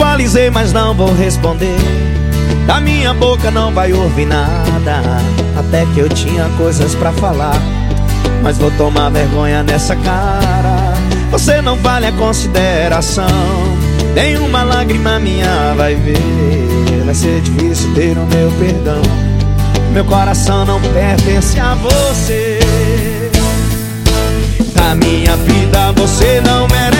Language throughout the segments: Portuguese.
Visualizei, mas não vou responder. Da minha boca não vai ouvir nada. Até que eu tinha coisas pra falar. Mas vou tomar vergonha nessa cara. Você não vale a consideração. Nenhuma lágrima minha vai ver. Vai ser difícil ter o meu perdão. Meu coração não pertence a você. Da minha vida você não merece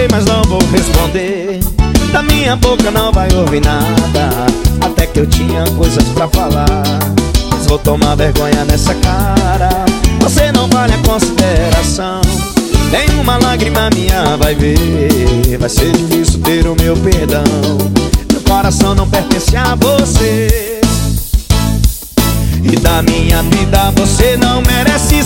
Visualizei, mas não vou responder. Da minha boca não vai ouvir nada. Até que eu tinha coisas pra falar. Mas vou tomar vergonha nessa cara. Você não vale a consideração. Nenhuma lágrima minha vai ver. Vai ser difícil ter o meu perdão. Meu coração não pertence a você. E da minha vida você não merece